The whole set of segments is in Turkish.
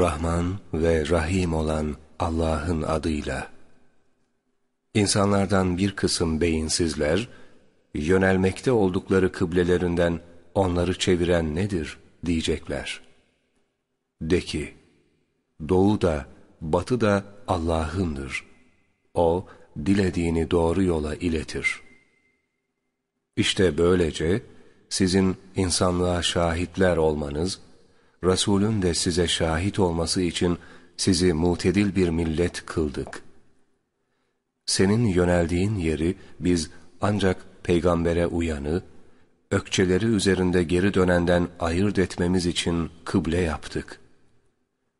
Rahman ve Rahim olan Allah'ın adıyla. İnsanlardan bir kısım beyinsizler, yönelmekte oldukları kıblelerinden onları çeviren nedir diyecekler. De ki, doğu da batı da Allah'ındır. O, dilediğini doğru yola iletir. İşte böylece sizin insanlığa şahitler olmanız, Resulün de size şahit olması için sizi mutedil bir millet kıldık. Senin yöneldiğin yeri biz ancak peygambere uyanı, ökçeleri üzerinde geri dönenden ayırt etmemiz için kıble yaptık.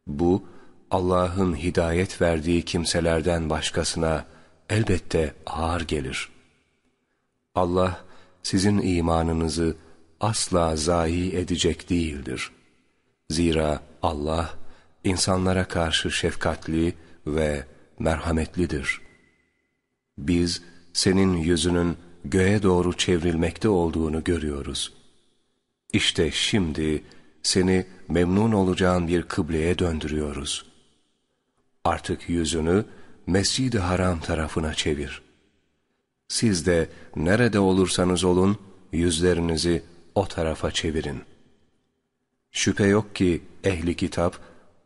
Bu, Allah'ın hidayet verdiği kimselerden başkasına elbette ağır gelir. Allah, sizin imanınızı asla zayi edecek değildir. Zira Allah, insanlara karşı şefkatli ve merhametlidir. Biz, senin yüzünün göğe doğru çevrilmekte olduğunu görüyoruz. İşte şimdi seni memnun olacağın bir kıbleye döndürüyoruz. Artık yüzünü Mescid-i Haram tarafına çevir. Siz de nerede olursanız olun yüzlerinizi o tarafa çevirin. Şüphe yok ki ehli kitap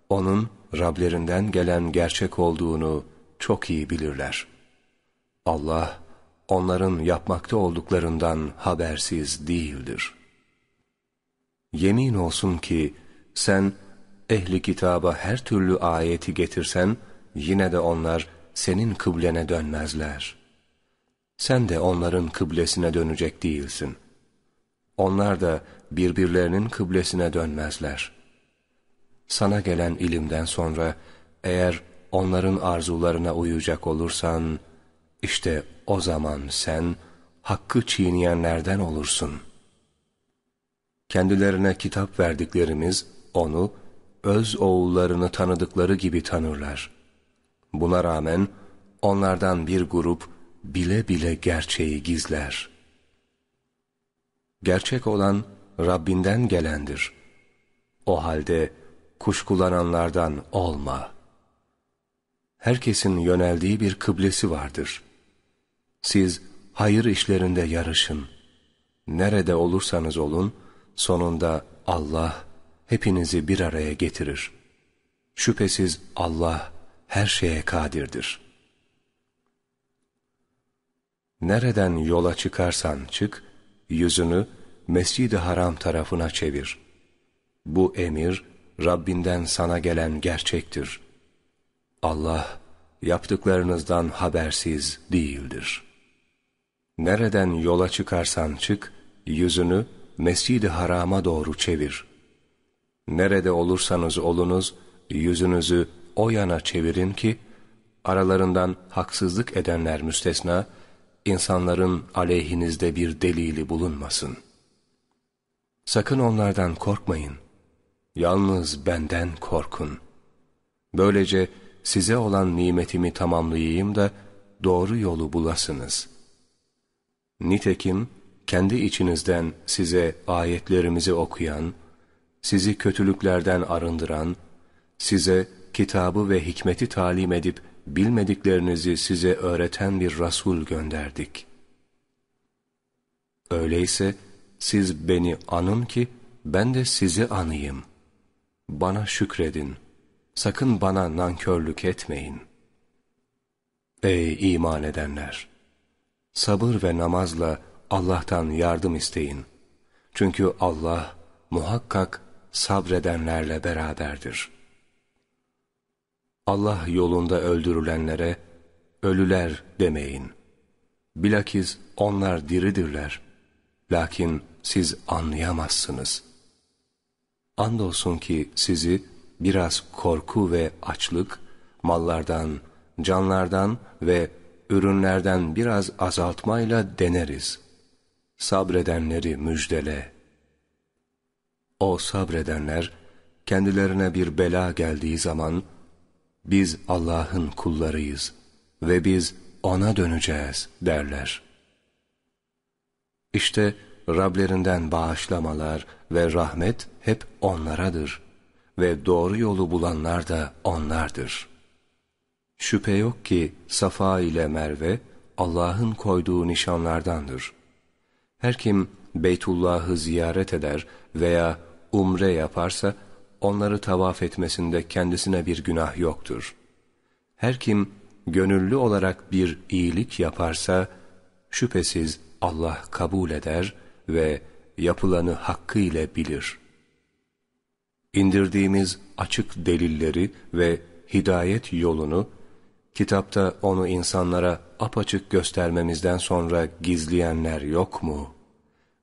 onun Rablerinden gelen gerçek olduğunu çok iyi bilirler. Allah onların yapmakta olduklarından habersiz değildir. Yemin olsun ki sen ehli kitaba her türlü ayeti getirsen yine de onlar senin kıblene dönmezler. Sen de onların kıblesine dönecek değilsin. Onlar da birbirlerinin kıblesine dönmezler. Sana gelen ilimden sonra eğer onların arzularına uyacak olursan, işte o zaman sen hakkı çiğneyenlerden olursun. Kendilerine kitap verdiklerimiz onu öz oğullarını tanıdıkları gibi tanırlar. Buna rağmen onlardan bir grup bile bile gerçeği gizler. Gerçek olan Rabbinden gelendir. O halde kuşkulananlardan olma. Herkesin yöneldiği bir kıblesi vardır. Siz hayır işlerinde yarışın. Nerede olursanız olun, sonunda Allah hepinizi bir araya getirir. Şüphesiz Allah her şeye kadirdir. Nereden yola çıkarsan çık, yüzünü Mescid-i Haram tarafına çevir. Bu emir, Rabbinden sana gelen gerçektir. Allah, yaptıklarınızdan habersiz değildir. Nereden yola çıkarsan çık, yüzünü Mescid-i Haram'a doğru çevir. Nerede olursanız olunuz, yüzünüzü o yana çevirin ki, aralarından haksızlık edenler müstesna, insanların aleyhinizde bir delili bulunmasın. Sakın onlardan korkmayın. Yalnız benden korkun. Böylece size olan nimetimi tamamlayayım da doğru yolu bulasınız. Nitekim kendi içinizden size ayetlerimizi okuyan, sizi kötülüklerden arındıran, size kitabı ve hikmeti talim edip bilmediklerinizi size öğreten bir Rasul gönderdik. Öyleyse siz beni anın ki ben de sizi anayım. Bana şükredin. Sakın bana nankörlük etmeyin. Ey iman edenler! Sabır ve namazla Allah'tan yardım isteyin. Çünkü Allah muhakkak sabredenlerle beraberdir. Allah yolunda öldürülenlere ölüler demeyin. Bilakis onlar diridirler. Lakin siz anlayamazsınız. Andolsun ki sizi biraz korku ve açlık, mallardan, canlardan ve ürünlerden biraz azaltmayla deneriz. Sabredenleri müjdele. O sabredenler, kendilerine bir bela geldiği zaman, biz Allah'ın kullarıyız ve biz O'na döneceğiz derler. İşte Rablerinden bağışlamalar ve rahmet hep onlaradır. ve doğru yolu bulanlar da onlardır. Şüphe yok ki Safa ile Merve Allah'ın koyduğu nişanlardandır. Her kim Beytullah'ı ziyaret eder veya umre yaparsa onları tavaf etmesinde kendisine bir günah yoktur. Her kim gönüllü olarak bir iyilik yaparsa şüphesiz Allah kabul eder ve yapılanı hakkıyla bilir. İndirdiğimiz açık delilleri ve hidayet yolunu, kitapta onu insanlara apaçık göstermemizden sonra gizleyenler yok mu?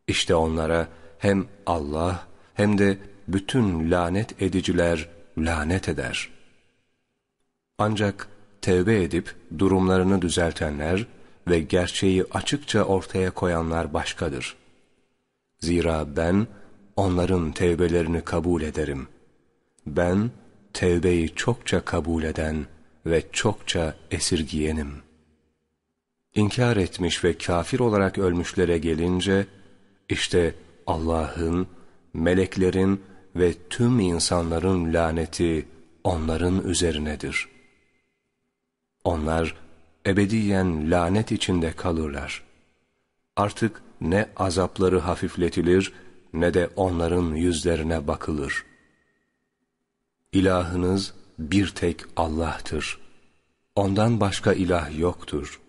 İşte onlara hem Allah hem de bütün lanet ediciler lanet eder. Ancak tevbe edip durumlarını düzeltenler ve gerçeği açıkça ortaya koyanlar başkadır. Zira ben onların tevbelerini kabul ederim. Ben tevbeyi çokça kabul eden ve çokça esirgiyenim. İnkar etmiş ve kafir olarak ölmüşlere gelince, işte Allah'ın, meleklerin ve tüm insanların laneti onların üzerinedir. Onlar ebediyen lanet içinde kalırlar. Artık ne azapları hafifletilir ne de onların yüzlerine bakılır. İlahınız bir tek Allah'tır. Ondan başka ilah yoktur.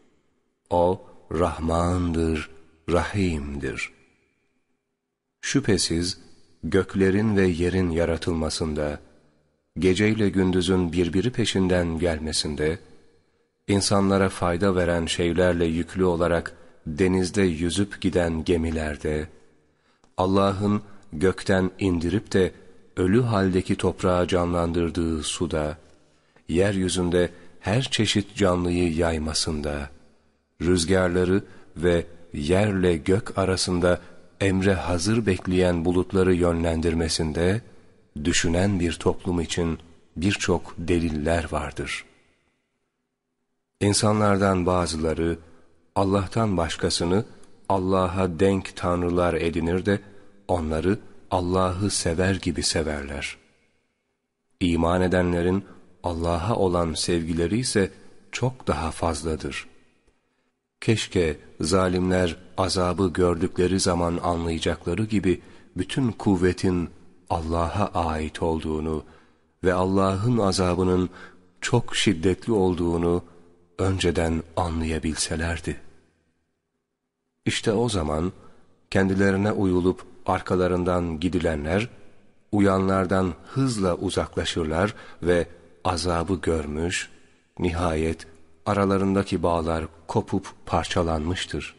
O Rahmandır, Rahim'dir. Şüphesiz göklerin ve yerin yaratılmasında, geceyle gündüzün birbiri peşinden gelmesinde, insanlara fayda veren şeylerle yüklü olarak denizde yüzüp giden gemilerde, Allah'ın gökten indirip de ölü haldeki toprağı canlandırdığı suda, yeryüzünde her çeşit canlıyı yaymasında, rüzgarları ve yerle gök arasında emre hazır bekleyen bulutları yönlendirmesinde, düşünen bir toplum için birçok deliller vardır. İnsanlardan bazıları, Allah'tan başkasını Allah'a denk tanrılar edinir de, onları Allah'ı sever gibi severler. İman edenlerin Allah'a olan sevgileri ise çok daha fazladır. Keşke zalimler azabı gördükleri zaman anlayacakları gibi bütün kuvvetin Allah'a ait olduğunu ve Allah'ın azabının çok şiddetli olduğunu önceden anlayabilselerdi. İşte o zaman kendilerine uyulup arkalarından gidilenler, uyanlardan hızla uzaklaşırlar ve azabı görmüş, nihayet aralarındaki bağlar kopup parçalanmıştır.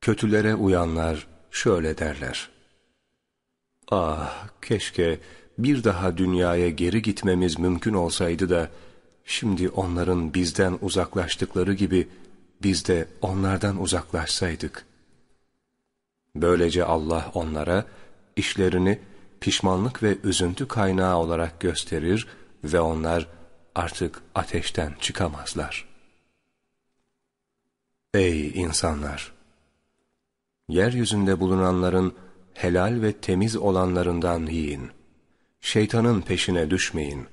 Kötülere uyanlar şöyle derler. Ah keşke bir daha dünyaya geri gitmemiz mümkün olsaydı da, şimdi onların bizden uzaklaştıkları gibi biz de onlardan uzaklaşsaydık. Böylece Allah onlara işlerini pişmanlık ve üzüntü kaynağı olarak gösterir ve onlar artık ateşten çıkamazlar. Ey insanlar! Yeryüzünde bulunanların helal ve temiz olanlarından yiyin. Şeytanın peşine düşmeyin.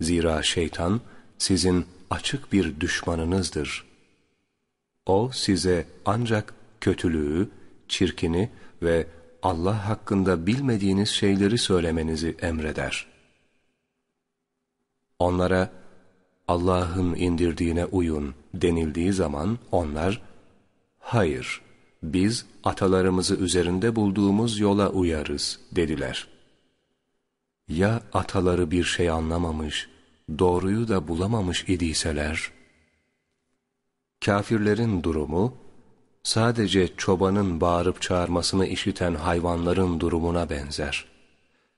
Zira şeytan sizin açık bir düşmanınızdır. O size ancak kötülüğü, çirkini ve Allah hakkında bilmediğiniz şeyleri söylemenizi emreder. Onlara Allah'ın indirdiğine uyun denildiği zaman onlar, hayır, biz atalarımızı üzerinde bulduğumuz yola uyarız dediler. Ya ataları bir şey anlamamış, doğruyu da bulamamış idiyseler, kafirlerin durumu, sadece çobanın bağırıp çağırmasını işiten hayvanların durumuna benzer.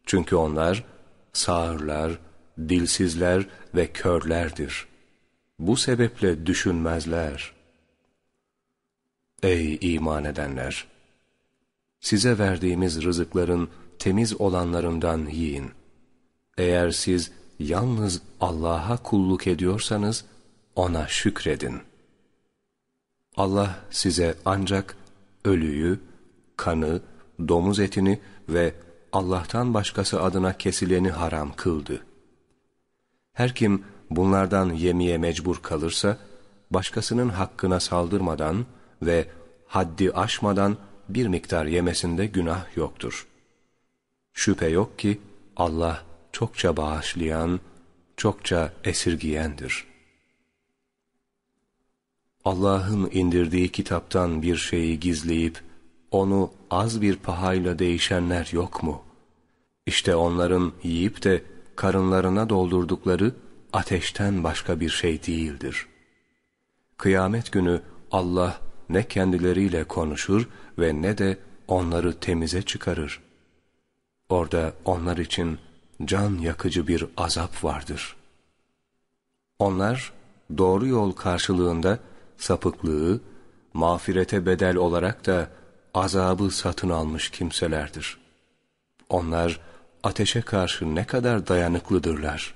Çünkü onlar sağırlar, dilsizler ve körlerdir. Bu sebeple düşünmezler. Ey iman edenler! Size verdiğimiz rızıkların temiz olanlarından yiyin. Eğer siz yalnız Allah'a kulluk ediyorsanız ona şükredin.'' Allah size ancak ölüyü, kanı, domuz etini ve Allah'tan başkası adına kesileni haram kıldı. Her kim bunlardan yemeye mecbur kalırsa, başkasının hakkına saldırmadan ve haddi aşmadan bir miktar yemesinde günah yoktur. Şüphe yok ki Allah çokça bağışlayan, çokça esirgiyendir. Allah'ın indirdiği kitaptan bir şeyi gizleyip, onu az bir pahayla değişenler yok mu? İşte onların yiyip de karınlarına doldurdukları ateşten başka bir şey değildir. Kıyamet günü Allah ne kendileriyle konuşur ve ne de onları temize çıkarır. Orada onlar için can yakıcı bir azap vardır. Onlar doğru yol karşılığında sapıklığı, mağfirete bedel olarak da azabı satın almış kimselerdir. Onlar ateşe karşı ne kadar dayanıklıdırlar.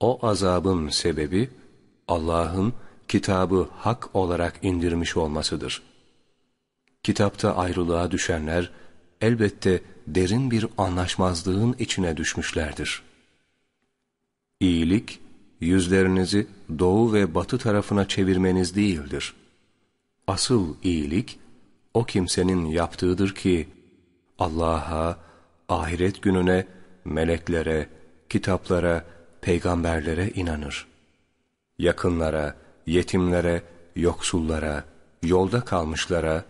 O azabın sebebi Allah'ın kitabı hak olarak indirmiş olmasıdır. Kitapta ayrılığa düşenler elbette derin bir anlaşmazlığın içine düşmüşlerdir. İyilik, yüzlerinizi doğu ve batı tarafına çevirmeniz değildir. Asıl iyilik, o kimsenin yaptığıdır ki, Allah'a, ahiret gününe, meleklere, kitaplara, peygamberlere inanır. Yakınlara, yetimlere, yoksullara, yolda kalmışlara,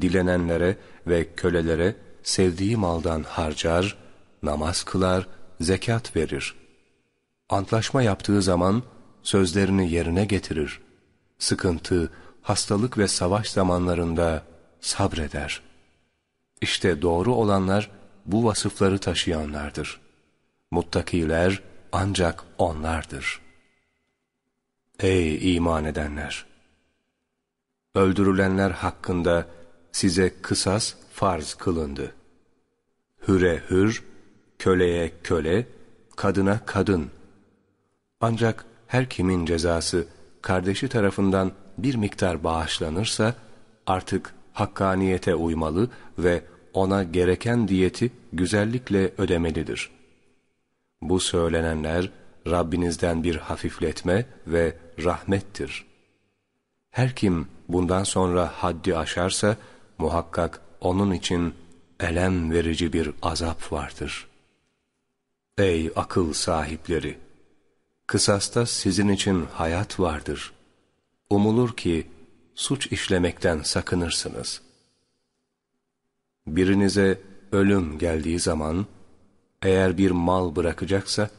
dilenenlere ve kölelere sevdiği maldan harcar, namaz kılar, zekat verir. Antlaşma yaptığı zaman sözlerini yerine getirir. Sıkıntı, hastalık ve savaş zamanlarında sabreder. İşte doğru olanlar bu vasıfları taşıyanlardır. Muttakiler ancak onlardır. Ey iman edenler! Öldürülenler hakkında size kısas farz kılındı. Hüre hür, köleye köle, kadına kadın. Ancak her kimin cezası kardeşi tarafından bir miktar bağışlanırsa artık hakkaniyete uymalı ve ona gereken diyeti güzellikle ödemelidir. Bu söylenenler Rabbinizden bir hafifletme ve rahmettir. Her kim bundan sonra haddi aşarsa muhakkak onun için elem verici bir azap vardır. Ey akıl sahipleri! Kısasta sizin için hayat vardır. Umulur ki suç işlemekten sakınırsınız. Birinize ölüm geldiği zaman, eğer bir mal bırakacaksa,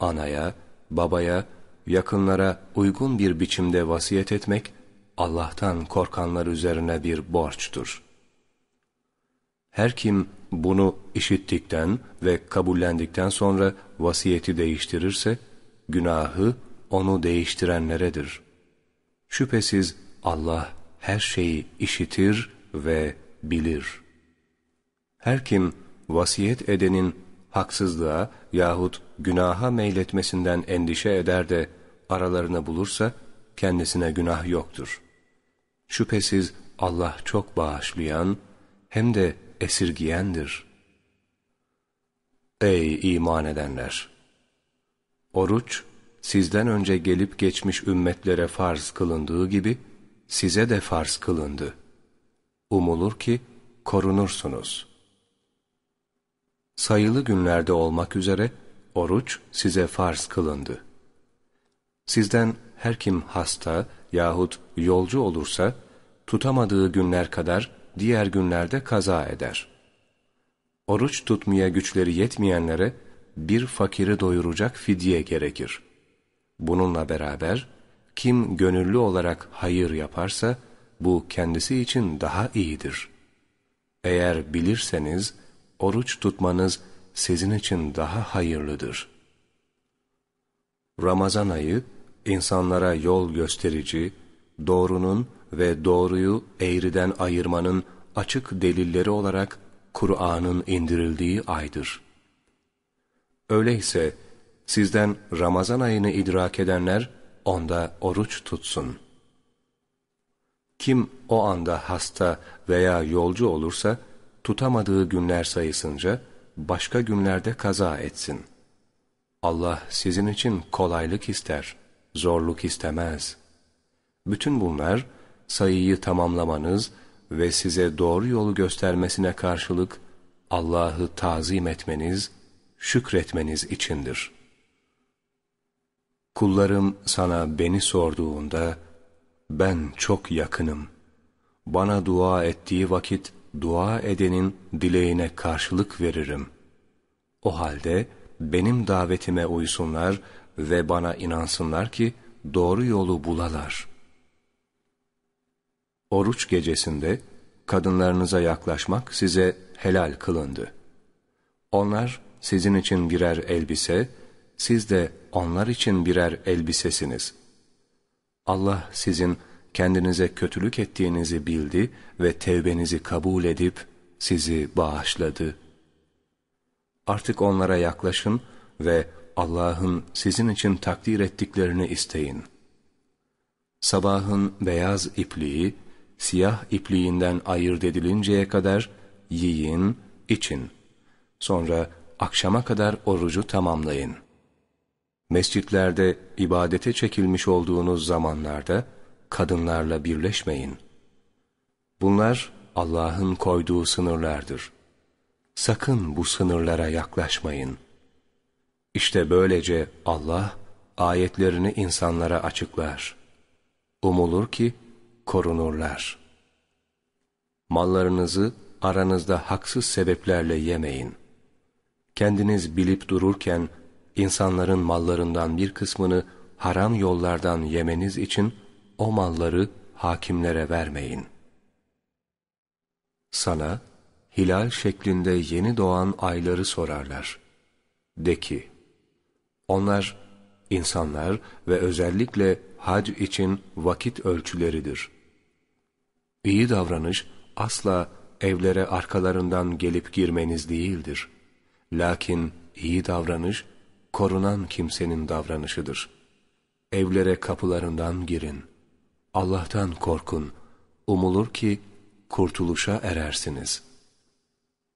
anaya, babaya, yakınlara uygun bir biçimde vasiyet etmek, Allah'tan korkanlar üzerine bir borçtur. Her kim bunu işittikten ve kabullendikten sonra vasiyeti değiştirirse, günahı onu değiştirenleredir. Şüphesiz Allah her şeyi işitir ve bilir. Her kim vasiyet edenin haksızlığa yahut günaha meyletmesinden endişe eder de aralarını bulursa kendisine günah yoktur. Şüphesiz Allah çok bağışlayan hem de esirgiyendir. Ey iman edenler! Oruç, sizden önce gelip geçmiş ümmetlere farz kılındığı gibi, size de farz kılındı. Umulur ki korunursunuz. Sayılı günlerde olmak üzere, oruç size farz kılındı. Sizden her kim hasta yahut yolcu olursa, tutamadığı günler kadar diğer günlerde kaza eder. Oruç tutmaya güçleri yetmeyenlere bir fakiri doyuracak fidye gerekir. Bununla beraber kim gönüllü olarak hayır yaparsa bu kendisi için daha iyidir. Eğer bilirseniz oruç tutmanız sizin için daha hayırlıdır. Ramazan ayı insanlara yol gösterici, doğrunun ve doğruyu eğriden ayırmanın açık delilleri olarak Kur'an'ın indirildiği aydır. Öyleyse sizden Ramazan ayını idrak edenler onda oruç tutsun. Kim o anda hasta veya yolcu olursa tutamadığı günler sayısınca başka günlerde kaza etsin. Allah sizin için kolaylık ister, zorluk istemez. Bütün bunlar sayıyı tamamlamanız ve size doğru yolu göstermesine karşılık Allah'ı tazim etmeniz, şükretmeniz içindir. Kullarım sana beni sorduğunda, ben çok yakınım. Bana dua ettiği vakit, dua edenin dileğine karşılık veririm. O halde benim davetime uysunlar ve bana inansınlar ki doğru yolu bulalar. Oruç gecesinde kadınlarınıza yaklaşmak size helal kılındı. Onlar sizin için birer elbise, siz de onlar için birer elbisesiniz. Allah sizin kendinize kötülük ettiğinizi bildi ve tevbenizi kabul edip sizi bağışladı. Artık onlara yaklaşın ve Allah'ın sizin için takdir ettiklerini isteyin. Sabahın beyaz ipliği, siyah ipliğinden ayırt edilinceye kadar yiyin, için. Sonra akşama kadar orucu tamamlayın. Mescitlerde ibadete çekilmiş olduğunuz zamanlarda, kadınlarla birleşmeyin. Bunlar Allah'ın koyduğu sınırlardır. Sakın bu sınırlara yaklaşmayın. İşte böylece Allah ayetlerini insanlara açıklar. Umulur ki korunurlar. Mallarınızı aranızda haksız sebeplerle yemeyin. Kendiniz bilip dururken insanların mallarından bir kısmını haram yollardan yemeniz için o malları hakimlere vermeyin. Sana hilal şeklinde yeni doğan ayları sorarlar. De ki, onlar insanlar ve özellikle hac için vakit ölçüleridir. İyi davranış asla evlere arkalarından gelip girmeniz değildir. Lakin iyi davranış korunan kimsenin davranışıdır. Evlere kapılarından girin.'' Allah'tan korkun, umulur ki kurtuluşa erersiniz.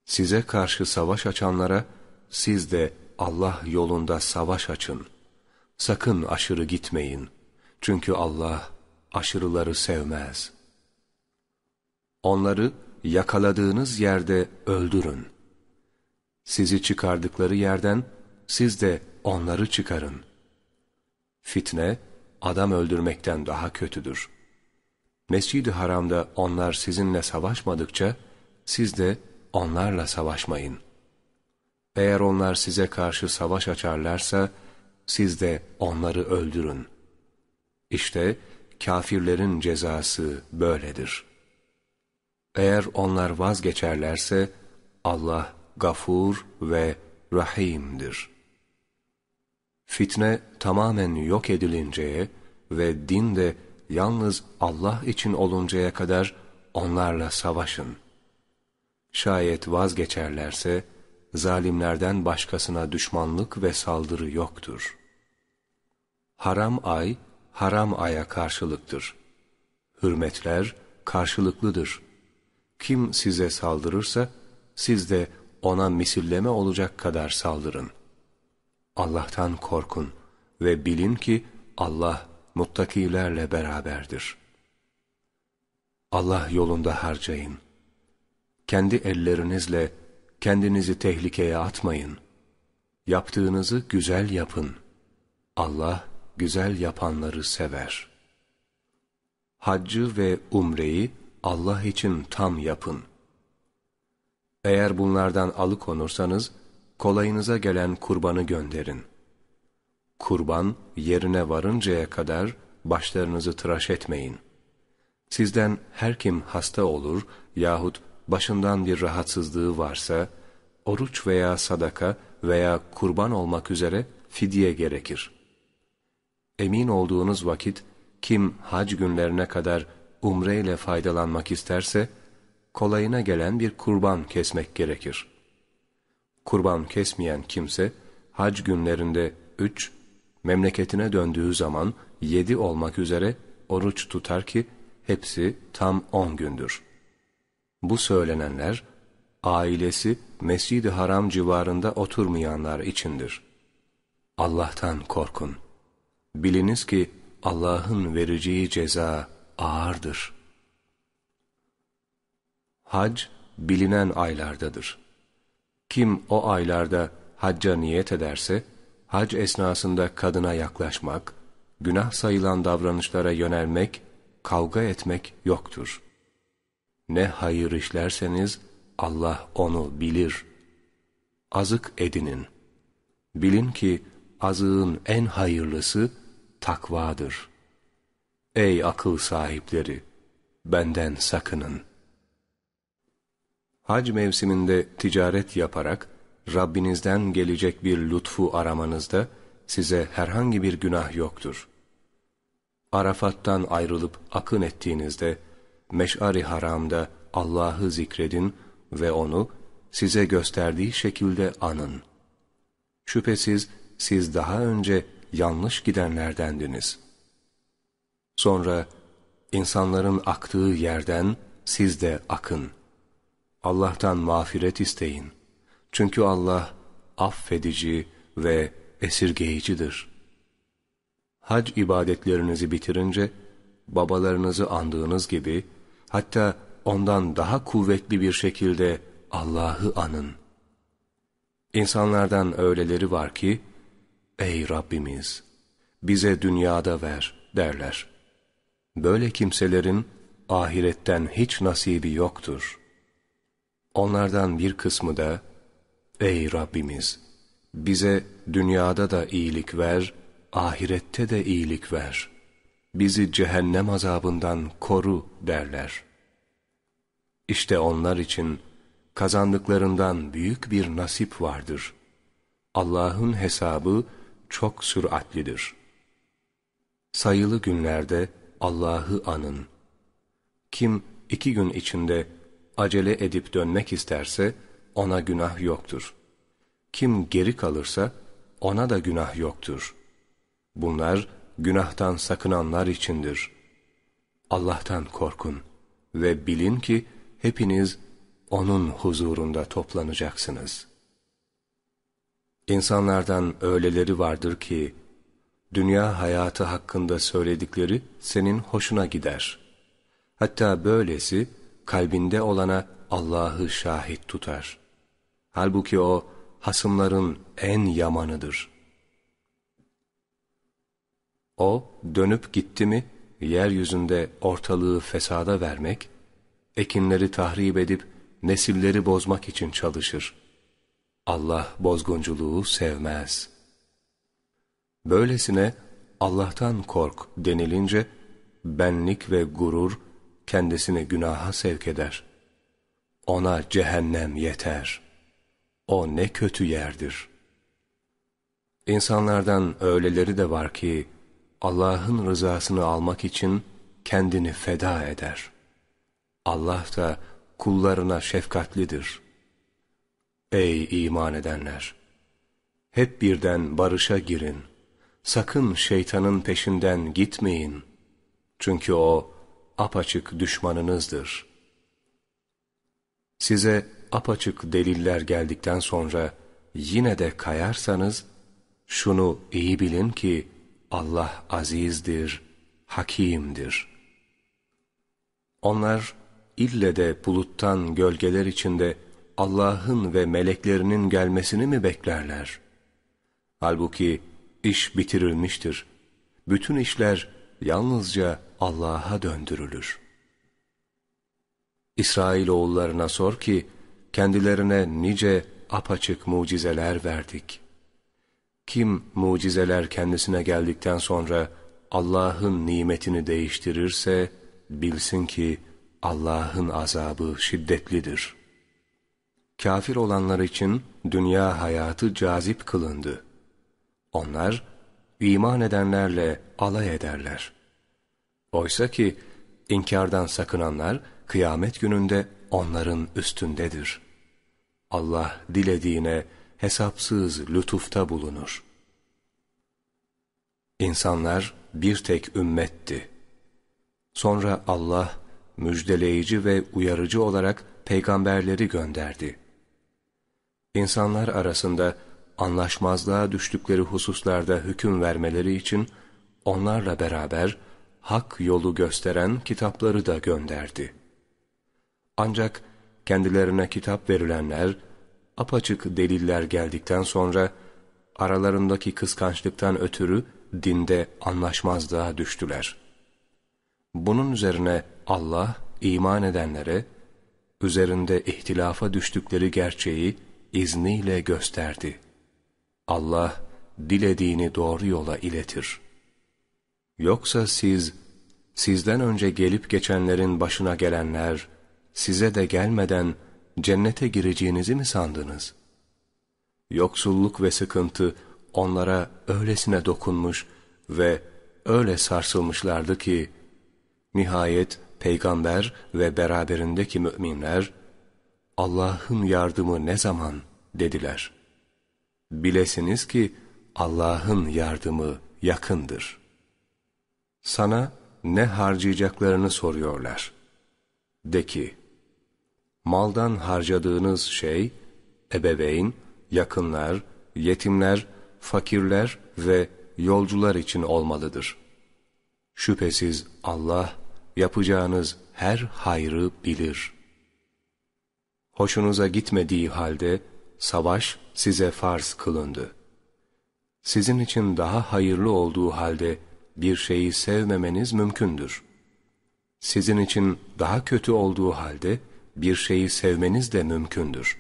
Size karşı savaş açanlara, siz de Allah yolunda savaş açın. Sakın aşırı gitmeyin. Çünkü Allah aşırıları sevmez. Onları yakaladığınız yerde öldürün. Sizi çıkardıkları yerden siz de onları çıkarın. Fitne, adam öldürmekten daha kötüdür. Mescid-i Haram'da onlar sizinle savaşmadıkça, siz de onlarla savaşmayın. Eğer onlar size karşı savaş açarlarsa, siz de onları öldürün. İşte kafirlerin cezası böyledir. Eğer onlar vazgeçerlerse, Allah gafur ve rahimdir.'' Fitne tamamen yok edilinceye ve din de yalnız Allah için oluncaya kadar onlarla savaşın. Şayet vazgeçerlerse, zalimlerden başkasına düşmanlık ve saldırı yoktur. Haram ay, haram aya karşılıktır. Hürmetler karşılıklıdır. Kim size saldırırsa, siz de ona misilleme olacak kadar saldırın.'' Allah'tan korkun ve bilin ki Allah muttakilerle beraberdir. Allah yolunda harcayın. Kendi ellerinizle kendinizi tehlikeye atmayın. Yaptığınızı güzel yapın. Allah güzel yapanları sever. Haccı ve umreyi Allah için tam yapın. Eğer bunlardan alıkonursanız, kolayınıza gelen kurbanı gönderin. Kurban yerine varıncaya kadar başlarınızı tıraş etmeyin. Sizden her kim hasta olur yahut başından bir rahatsızlığı varsa, oruç veya sadaka veya kurban olmak üzere fidye gerekir. Emin olduğunuz vakit, kim hac günlerine kadar umre faydalanmak isterse, kolayına gelen bir kurban kesmek gerekir.'' Kurban kesmeyen kimse hac günlerinde üç, memleketine döndüğü zaman yedi olmak üzere oruç tutar ki hepsi tam on gündür. Bu söylenenler ailesi Mescid-i Haram civarında oturmayanlar içindir. Allah'tan korkun. Biliniz ki Allah'ın vereceği ceza ağırdır. Hac bilinen aylardadır. Kim o aylarda hacca niyet ederse, hac esnasında kadına yaklaşmak, günah sayılan davranışlara yönelmek, kavga etmek yoktur. Ne hayır işlerseniz Allah onu bilir. Azık edinin. Bilin ki azığın en hayırlısı takvadır. Ey akıl sahipleri! Benden sakının. Hac mevsiminde ticaret yaparak Rabbinizden gelecek bir lütfu aramanızda size herhangi bir günah yoktur. Arafat'tan ayrılıp akın ettiğinizde Meş'ari Haram'da Allah'ı zikredin ve onu size gösterdiği şekilde anın. Şüphesiz siz daha önce yanlış gidenlerdendiniz. Sonra insanların aktığı yerden siz de akın. Allah'tan mağfiret isteyin. Çünkü Allah affedici ve esirgeyicidir. Hac ibadetlerinizi bitirince babalarınızı andığınız gibi hatta ondan daha kuvvetli bir şekilde Allah'ı anın. İnsanlardan öyleleri var ki Ey Rabbimiz! Bize dünyada ver derler. Böyle kimselerin ahiretten hiç nasibi yoktur. Onlardan bir kısmı da Ey Rabbimiz! Bize dünyada da iyilik ver, ahirette de iyilik ver. Bizi cehennem azabından koru derler. İşte onlar için kazandıklarından büyük bir nasip vardır. Allah'ın hesabı çok süratlidir. Sayılı günlerde Allah'ı anın. Kim iki gün içinde acele edip dönmek isterse ona günah yoktur. Kim geri kalırsa ona da günah yoktur. Bunlar günahtan sakınanlar içindir. Allah'tan korkun ve bilin ki hepiniz O'nun huzurunda toplanacaksınız.'' İnsanlardan öyleleri vardır ki, dünya hayatı hakkında söyledikleri senin hoşuna gider. Hatta böylesi, kalbinde olana Allah'ı şahit tutar. Halbuki o, hasımların en yamanıdır. O, dönüp gitti mi, yeryüzünde ortalığı fesada vermek, ekinleri tahrip edip nesilleri bozmak için çalışır. Allah bozgunculuğu sevmez. Böylesine Allah'tan kork denilince benlik ve gurur kendisini günaha sevk eder. Ona cehennem yeter. O ne kötü yerdir. İnsanlardan öyleleri de var ki Allah'ın rızasını almak için kendini feda eder. Allah da kullarına şefkatlidir.'' Ey iman edenler! Hep birden barışa girin. Sakın şeytanın peşinden gitmeyin. Çünkü o apaçık düşmanınızdır. Size apaçık deliller geldikten sonra yine de kayarsanız, şunu iyi bilin ki Allah azizdir, hakimdir. Onlar ille de buluttan gölgeler içinde Allah'ın ve meleklerinin gelmesini mi beklerler? Halbuki iş bitirilmiştir. Bütün işler yalnızca Allah'a döndürülür. İsrail oğullarına sor ki, kendilerine nice apaçık mucizeler verdik. Kim mucizeler kendisine geldikten sonra Allah'ın nimetini değiştirirse, bilsin ki Allah'ın azabı şiddetlidir.'' Kafir olanlar için dünya hayatı cazip kılındı. Onlar iman edenlerle alay ederler. Oysa ki inkardan sakınanlar kıyamet gününde onların üstündedir. Allah dilediğine hesapsız lütufta bulunur. İnsanlar bir tek ümmetti. Sonra Allah müjdeleyici ve uyarıcı olarak peygamberleri gönderdi. İnsanlar arasında anlaşmazlığa düştükleri hususlarda hüküm vermeleri için onlarla beraber hak yolu gösteren kitapları da gönderdi. Ancak kendilerine kitap verilenler, apaçık deliller geldikten sonra aralarındaki kıskançlıktan ötürü dinde anlaşmazlığa düştüler. Bunun üzerine Allah iman edenlere üzerinde ihtilafa düştükleri gerçeği izniyle gösterdi. Allah dilediğini doğru yola iletir. Yoksa siz, sizden önce gelip geçenlerin başına gelenler, size de gelmeden cennete gireceğinizi mi sandınız? Yoksulluk ve sıkıntı onlara öylesine dokunmuş ve öyle sarsılmışlardı ki, nihayet peygamber ve beraberindeki müminler, Allah'ın yardımı ne zaman dediler. Bilesiniz ki Allah'ın yardımı yakındır. Sana ne harcayacaklarını soruyorlar. De ki, maldan harcadığınız şey, ebeveyn, yakınlar, yetimler, fakirler ve yolcular için olmalıdır. Şüphesiz Allah yapacağınız her hayrı bilir. Hoşunuza gitmediği halde savaş size farz kılındı. Sizin için daha hayırlı olduğu halde bir şeyi sevmemeniz mümkündür. Sizin için daha kötü olduğu halde bir şeyi sevmeniz de mümkündür.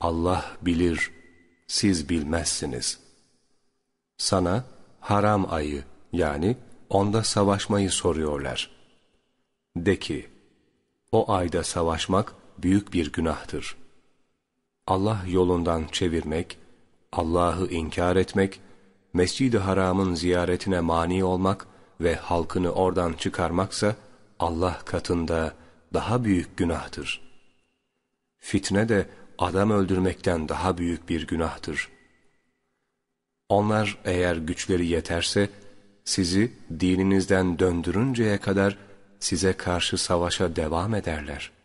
Allah bilir, siz bilmezsiniz. Sana haram ayı yani onda savaşmayı soruyorlar. De ki, o ayda savaşmak büyük bir günahtır. Allah yolundan çevirmek, Allah'ı inkar etmek, Mescid-i Haram'ın ziyaretine mani olmak ve halkını oradan çıkarmaksa Allah katında daha büyük günahtır. Fitne de adam öldürmekten daha büyük bir günahtır. Onlar eğer güçleri yeterse sizi dininizden döndürünceye kadar size karşı savaşa devam ederler.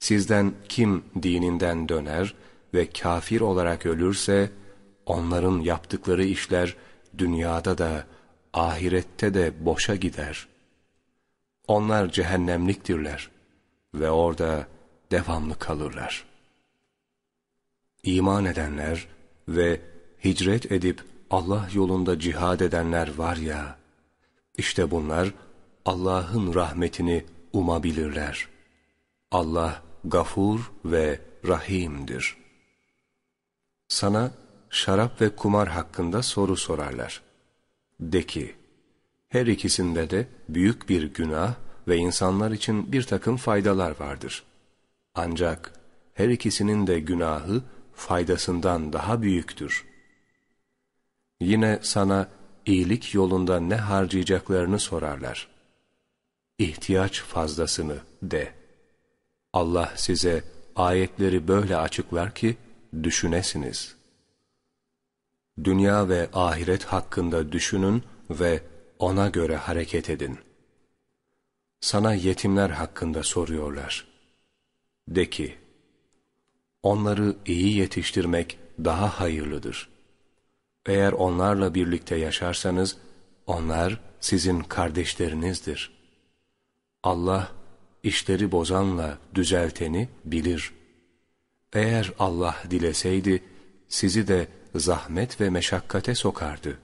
Sizden kim dininden döner ve kafir olarak ölürse, onların yaptıkları işler dünyada da ahirette de boşa gider. Onlar cehennemliktirler ve orada devamlı kalırlar. İman edenler ve hicret edip Allah yolunda cihad edenler var ya, işte bunlar Allah'ın rahmetini umabilirler. Allah gafur ve rahimdir. Sana şarap ve kumar hakkında soru sorarlar. De ki, her ikisinde de büyük bir günah ve insanlar için bir takım faydalar vardır. Ancak her ikisinin de günahı faydasından daha büyüktür. Yine sana iyilik yolunda ne harcayacaklarını sorarlar. İhtiyaç fazlasını de. Allah size ayetleri böyle açıklar ki düşünesiniz. Dünya ve ahiret hakkında düşünün ve ona göre hareket edin. Sana yetimler hakkında soruyorlar. De ki, onları iyi yetiştirmek daha hayırlıdır. Eğer onlarla birlikte yaşarsanız, onlar sizin kardeşlerinizdir. Allah, işleri bozanla düzelteni bilir. Eğer Allah dileseydi, sizi de zahmet ve meşakkate sokardı.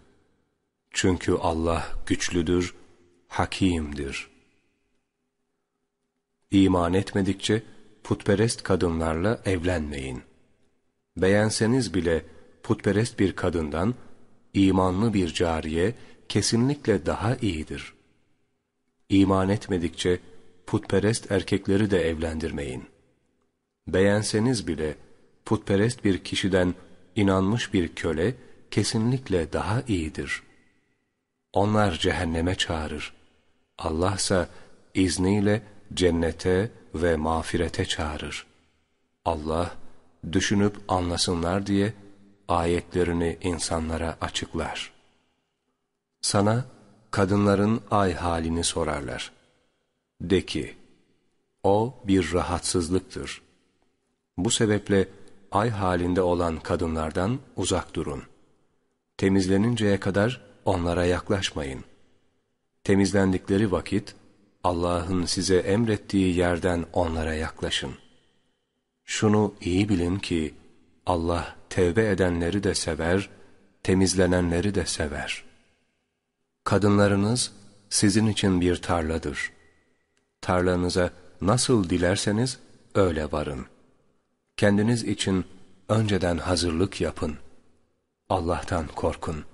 Çünkü Allah güçlüdür, hakimdir. İman etmedikçe putperest kadınlarla evlenmeyin. Beğenseniz bile putperest bir kadından imanlı bir cariye kesinlikle daha iyidir. İman etmedikçe putperest erkekleri de evlendirmeyin. Beğenseniz bile putperest bir kişiden inanmış bir köle kesinlikle daha iyidir. Onlar cehenneme çağırır. Allah ise izniyle cennete ve mağfirete çağırır. Allah düşünüp anlasınlar diye ayetlerini insanlara açıklar. Sana kadınların ay halini sorarlar. De ki, O bir rahatsızlıktır. Bu sebeple ay halinde olan kadınlardan uzak durun. Temizleninceye kadar onlara yaklaşmayın. Temizlendikleri vakit Allah'ın size emrettiği yerden onlara yaklaşın. Şunu iyi bilin ki Allah tevbe edenleri de sever, temizlenenleri de sever. Kadınlarınız sizin için bir tarladır. Tarlanıza nasıl dilerseniz öyle varın. Kendiniz için önceden hazırlık yapın. Allah'tan korkun.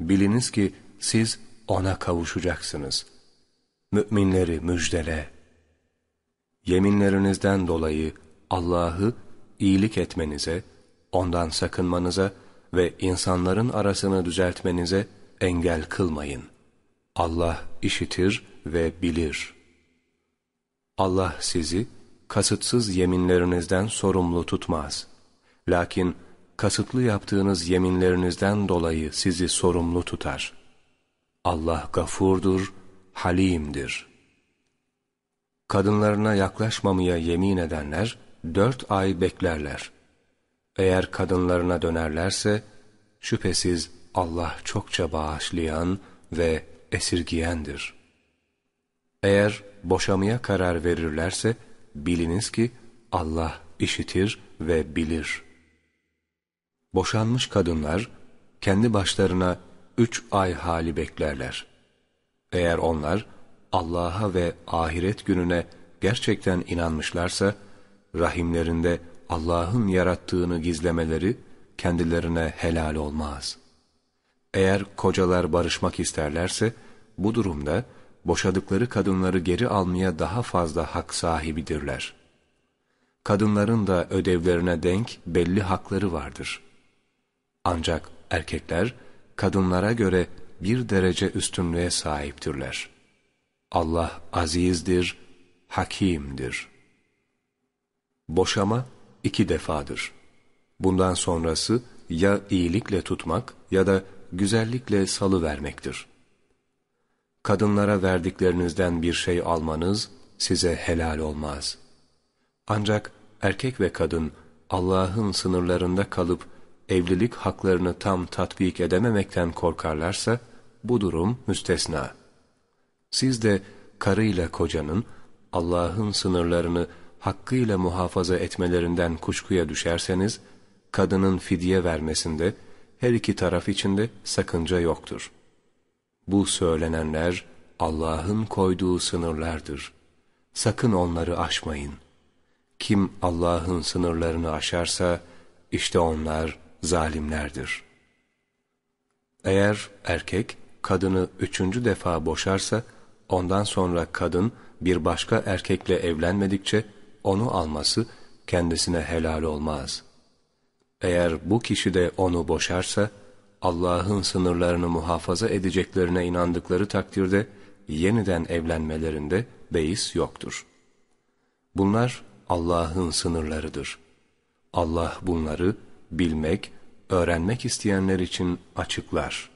Biliniz ki siz O'na kavuşacaksınız. Müminleri müjdele. Yeminlerinizden dolayı Allah'ı iyilik etmenize, ondan sakınmanıza ve insanların arasını düzeltmenize engel kılmayın. Allah işitir ve bilir. Allah sizi kasıtsız yeminlerinizden sorumlu tutmaz. Lakin kasıtlı yaptığınız yeminlerinizden dolayı sizi sorumlu tutar. Allah gafurdur, halimdir. Kadınlarına yaklaşmamaya yemin edenler dört ay beklerler. Eğer kadınlarına dönerlerse, şüphesiz Allah çokça bağışlayan ve esirgiyendir. Eğer boşamaya karar verirlerse, biliniz ki Allah işitir ve bilir. Boşanmış kadınlar, kendi başlarına üç ay hali beklerler. Eğer onlar, Allah'a ve ahiret gününe gerçekten inanmışlarsa, rahimlerinde Allah'ın yarattığını gizlemeleri kendilerine helal olmaz. Eğer kocalar barışmak isterlerse, bu durumda boşadıkları kadınları geri almaya daha fazla hak sahibidirler. Kadınların da ödevlerine denk belli hakları vardır. Ancak erkekler kadınlara göre bir derece üstünlüğe sahiptirler. Allah azizdir, hakimdir. Boşama iki defadır. Bundan sonrası ya iyilikle tutmak ya da güzellikle salı vermektir. Kadınlara verdiklerinizden bir şey almanız size helal olmaz. Ancak erkek ve kadın Allah'ın sınırlarında kalıp evlilik haklarını tam tatbik edememekten korkarlarsa bu durum müstesna. Siz de karıyla kocanın Allah'ın sınırlarını hakkıyla muhafaza etmelerinden kuşkuya düşerseniz, kadının fidye vermesinde her iki taraf içinde sakınca yoktur. Bu söylenenler Allah'ın koyduğu sınırlardır. Sakın onları aşmayın. Kim Allah'ın sınırlarını aşarsa, işte onlar zalimlerdir. Eğer erkek kadını üçüncü defa boşarsa, ondan sonra kadın bir başka erkekle evlenmedikçe onu alması kendisine helal olmaz. Eğer bu kişi de onu boşarsa, Allah'ın sınırlarını muhafaza edeceklerine inandıkları takdirde yeniden evlenmelerinde beis yoktur. Bunlar Allah'ın sınırlarıdır. Allah bunları bilmek, öğrenmek isteyenler için açıklar.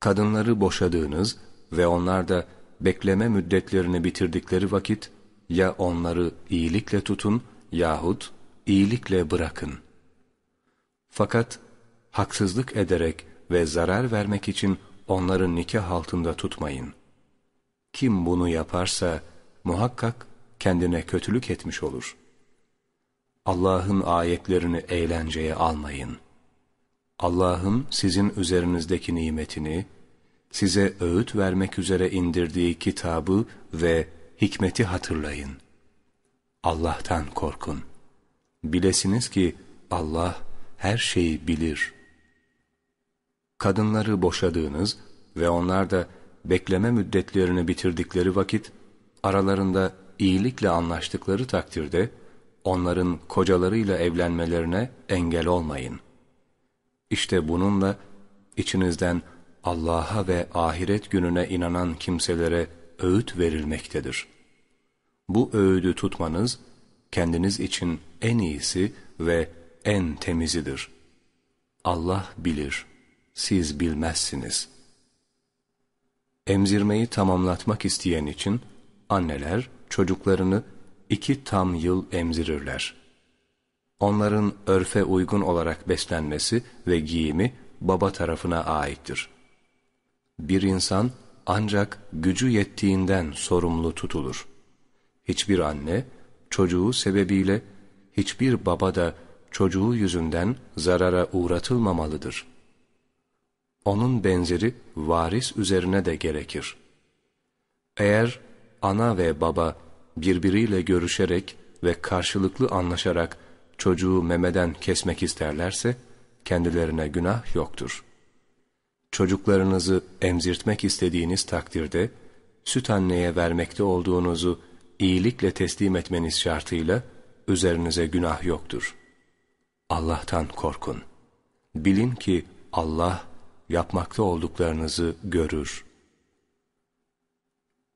Kadınları boşadığınız ve onlar da bekleme müddetlerini bitirdikleri vakit ya onları iyilikle tutun yahut iyilikle bırakın. Fakat haksızlık ederek ve zarar vermek için onları nikah altında tutmayın. Kim bunu yaparsa muhakkak kendine kötülük etmiş olur. Allah'ın ayetlerini eğlenceye almayın. Allah'ın sizin üzerinizdeki nimetini, size öğüt vermek üzere indirdiği kitabı ve hikmeti hatırlayın. Allah'tan korkun. Bilesiniz ki Allah her şeyi bilir. Kadınları boşadığınız ve onlar da bekleme müddetlerini bitirdikleri vakit aralarında iyilikle anlaştıkları takdirde onların kocalarıyla evlenmelerine engel olmayın. İşte bununla içinizden Allah'a ve ahiret gününe inanan kimselere öğüt verilmektedir. Bu öğüdü tutmanız kendiniz için en iyisi ve en temizidir. Allah bilir, siz bilmezsiniz. Emzirmeyi tamamlatmak isteyen için anneler çocuklarını iki tam yıl emzirirler. Onların örfe uygun olarak beslenmesi ve giyimi baba tarafına aittir. Bir insan ancak gücü yettiğinden sorumlu tutulur. Hiçbir anne çocuğu sebebiyle, hiçbir baba da çocuğu yüzünden zarara uğratılmamalıdır. Onun benzeri varis üzerine de gerekir. Eğer ana ve baba birbiriyle görüşerek ve karşılıklı anlaşarak çocuğu memeden kesmek isterlerse, kendilerine günah yoktur. Çocuklarınızı emzirtmek istediğiniz takdirde, süt anneye vermekte olduğunuzu iyilikle teslim etmeniz şartıyla, üzerinize günah yoktur. Allah'tan korkun. Bilin ki Allah yapmakta olduklarınızı görür.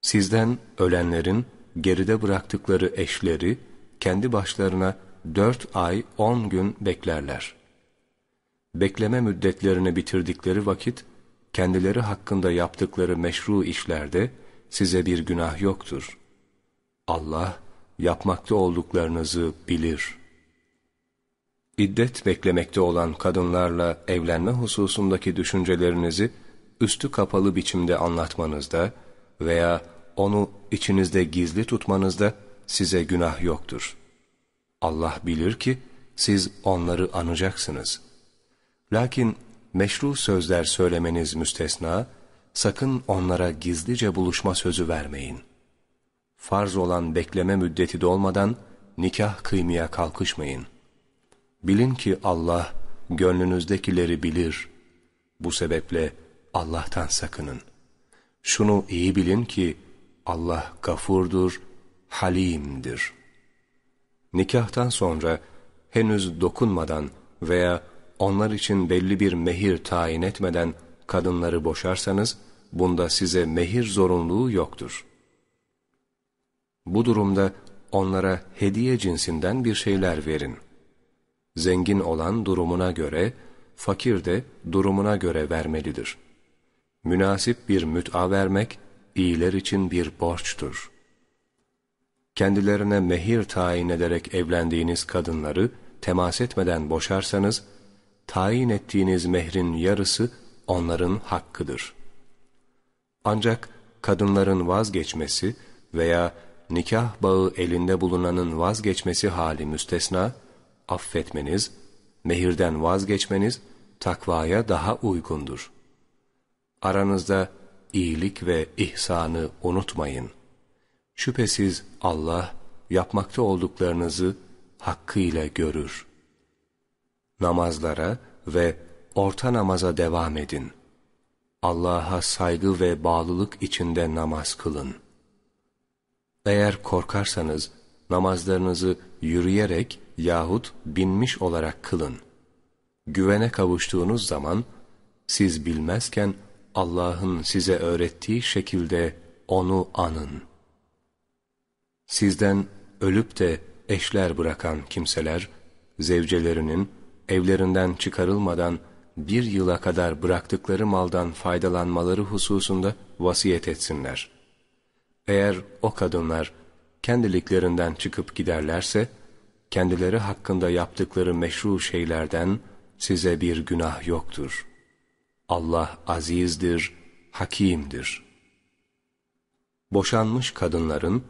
Sizden ölenlerin geride bıraktıkları eşleri kendi başlarına dört ay on gün beklerler. Bekleme müddetlerini bitirdikleri vakit kendileri hakkında yaptıkları meşru işlerde size bir günah yoktur. Allah yapmakta olduklarınızı bilir. İddet beklemekte olan kadınlarla evlenme hususundaki düşüncelerinizi üstü kapalı biçimde anlatmanızda veya onu içinizde gizli tutmanızda size günah yoktur. Allah bilir ki siz onları anacaksınız. Lakin meşru sözler söylemeniz müstesna, sakın onlara gizlice buluşma sözü vermeyin. Farz olan bekleme müddeti dolmadan nikah kıymaya kalkışmayın. Bilin ki Allah gönlünüzdekileri bilir. Bu sebeple Allah'tan sakının. Şunu iyi bilin ki Allah gafurdur, halimdir. Nikahtan sonra henüz dokunmadan veya onlar için belli bir mehir tayin etmeden kadınları boşarsanız, bunda size mehir zorunluluğu yoktur. Bu durumda onlara hediye cinsinden bir şeyler verin. Zengin olan durumuna göre, fakir de durumuna göre vermelidir. Münasip bir müt'a vermek, iyiler için bir borçtur. Kendilerine mehir tayin ederek evlendiğiniz kadınları temas etmeden boşarsanız, tayin ettiğiniz mehrin yarısı onların hakkıdır. Ancak kadınların vazgeçmesi veya nikah bağı elinde bulunanın vazgeçmesi hali müstesna, affetmeniz, mehirden vazgeçmeniz takvaya daha uygundur. Aranızda iyilik ve ihsanı unutmayın. Şüphesiz Allah yapmakta olduklarınızı hakkıyla görür. Namazlara ve orta namaza devam edin. Allah'a saygı ve bağlılık içinde namaz kılın. Eğer korkarsanız namazlarınızı yürüyerek yahut binmiş olarak kılın. Güvene kavuştuğunuz zaman siz bilmezken Allah'ın size öğrettiği şekilde onu anın. Sizden ölüp de eşler bırakan kimseler, zevcelerinin evlerinden çıkarılmadan bir yıla kadar bıraktıkları maldan faydalanmaları hususunda vasiyet etsinler. Eğer o kadınlar kendiliklerinden çıkıp giderlerse, kendileri hakkında yaptıkları meşru şeylerden size bir günah yoktur.'' Allah azizdir, hakimdir. Boşanmış kadınların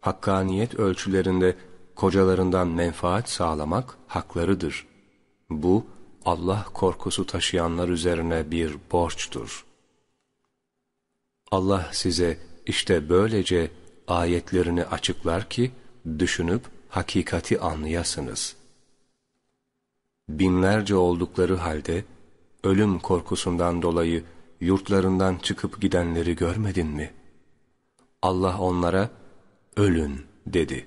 hakkaniyet ölçülerinde kocalarından menfaat sağlamak haklarıdır. Bu Allah korkusu taşıyanlar üzerine bir borçtur. Allah size işte böylece ayetlerini açıklar ki düşünüp hakikati anlayasınız. Binlerce oldukları halde ölüm korkusundan dolayı yurtlarından çıkıp gidenleri görmedin mi? Allah onlara ölün dedi.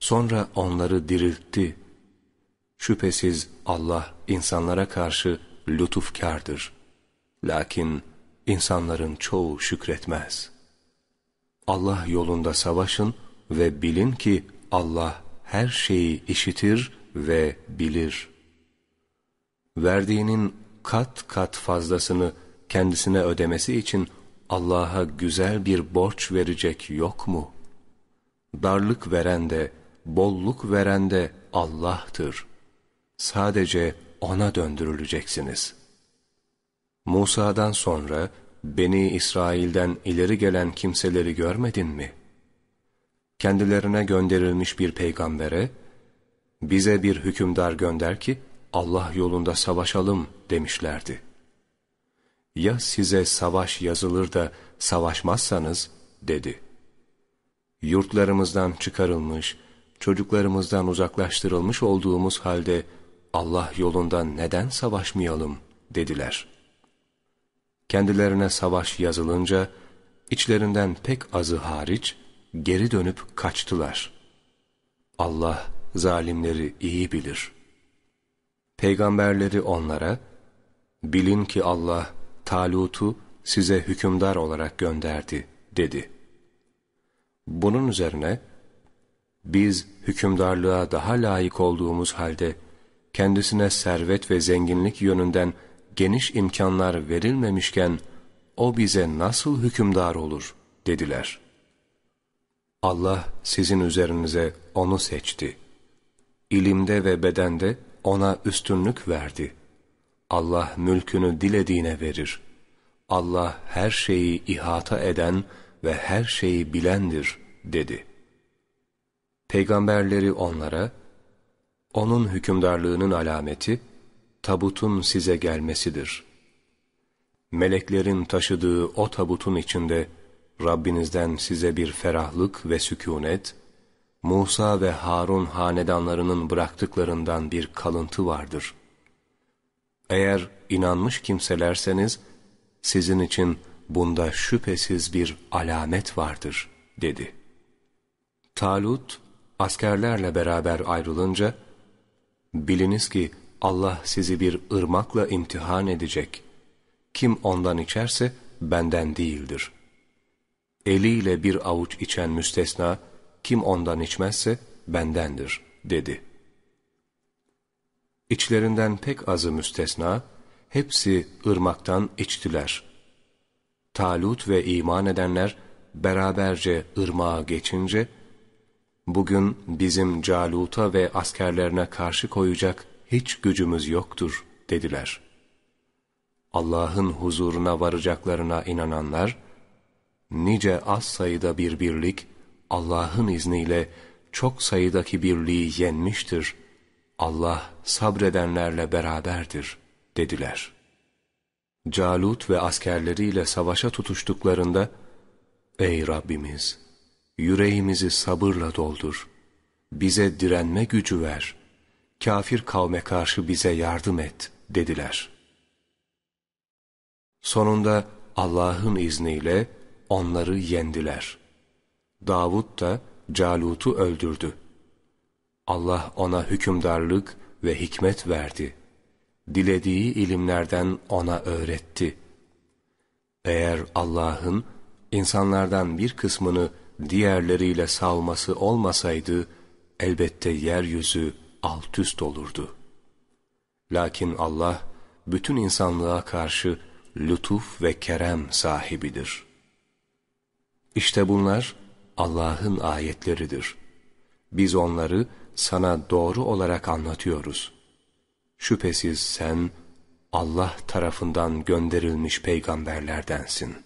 Sonra onları diriltti. Şüphesiz Allah insanlara karşı lütufkardır. Lakin insanların çoğu şükretmez. Allah yolunda savaşın ve bilin ki Allah her şeyi işitir ve bilir. Verdiğinin kat kat fazlasını kendisine ödemesi için Allah'a güzel bir borç verecek yok mu? darlık veren de, bolluk veren de Allah'tır. Sadece O'na döndürüleceksiniz. Musa'dan sonra, Beni İsrail'den ileri gelen kimseleri görmedin mi? Kendilerine gönderilmiş bir peygambere, bize bir hükümdar gönder ki, Allah yolunda savaşalım demişlerdi. Ya size savaş yazılır da savaşmazsanız, dedi. Yurtlarımızdan çıkarılmış, çocuklarımızdan uzaklaştırılmış olduğumuz halde, Allah yolunda neden savaşmayalım, dediler.'' Kendilerine savaş yazılınca, içlerinden pek azı hariç, geri dönüp kaçtılar. Allah zalimleri iyi bilir. Peygamberleri onlara, bilin ki Allah Talut'u size hükümdar olarak gönderdi, dedi. Bunun üzerine, biz hükümdarlığa daha layık olduğumuz halde, kendisine servet ve zenginlik yönünden geniş imkanlar verilmemişken o bize nasıl hükümdar olur dediler. Allah sizin üzerinize onu seçti. İlimde ve bedende ona üstünlük verdi. Allah mülkünü dilediğine verir. Allah her şeyi ihata eden ve her şeyi bilendir dedi. Peygamberleri onlara, onun hükümdarlığının alameti, tabutun size gelmesidir. Meleklerin taşıdığı o tabutun içinde Rabbinizden size bir ferahlık ve sükunet, Musa ve Harun hanedanlarının bıraktıklarından bir kalıntı vardır. Eğer inanmış kimselerseniz, sizin için bunda şüphesiz bir alamet vardır, dedi. Talut, askerlerle beraber ayrılınca, biliniz ki Allah sizi bir ırmakla imtihan edecek. Kim ondan içerse benden değildir. Eliyle bir avuç içen müstesna, kim ondan içmezse bendendir, dedi. İçlerinden pek azı müstesna, hepsi ırmaktan içtiler. Talut ve iman edenler beraberce ırmağa geçince, bugün bizim Calut'a ve askerlerine karşı koyacak hiç gücümüz yoktur dediler. Allah'ın huzuruna varacaklarına inananlar, nice az sayıda bir birlik, Allah'ın izniyle çok sayıdaki birliği yenmiştir. Allah sabredenlerle beraberdir dediler. Calut ve askerleriyle savaşa tutuştuklarında, Ey Rabbimiz! Yüreğimizi sabırla doldur. Bize direnme gücü ver kafir kavme karşı bize yardım et dediler. Sonunda Allah'ın izniyle onları yendiler. Davud da Calut'u öldürdü. Allah ona hükümdarlık ve hikmet verdi. Dilediği ilimlerden ona öğretti. Eğer Allah'ın insanlardan bir kısmını diğerleriyle savması olmasaydı, elbette yeryüzü alt üst olurdu. Lakin Allah bütün insanlığa karşı lütuf ve kerem sahibidir. İşte bunlar Allah'ın ayetleridir. Biz onları sana doğru olarak anlatıyoruz. Şüphesiz sen Allah tarafından gönderilmiş peygamberlerdensin.